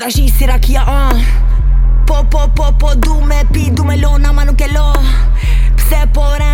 ta shi si rakia uh. Ah. Po, po, po, po, du me pi, du me lo, nama nuk e lo Pse po re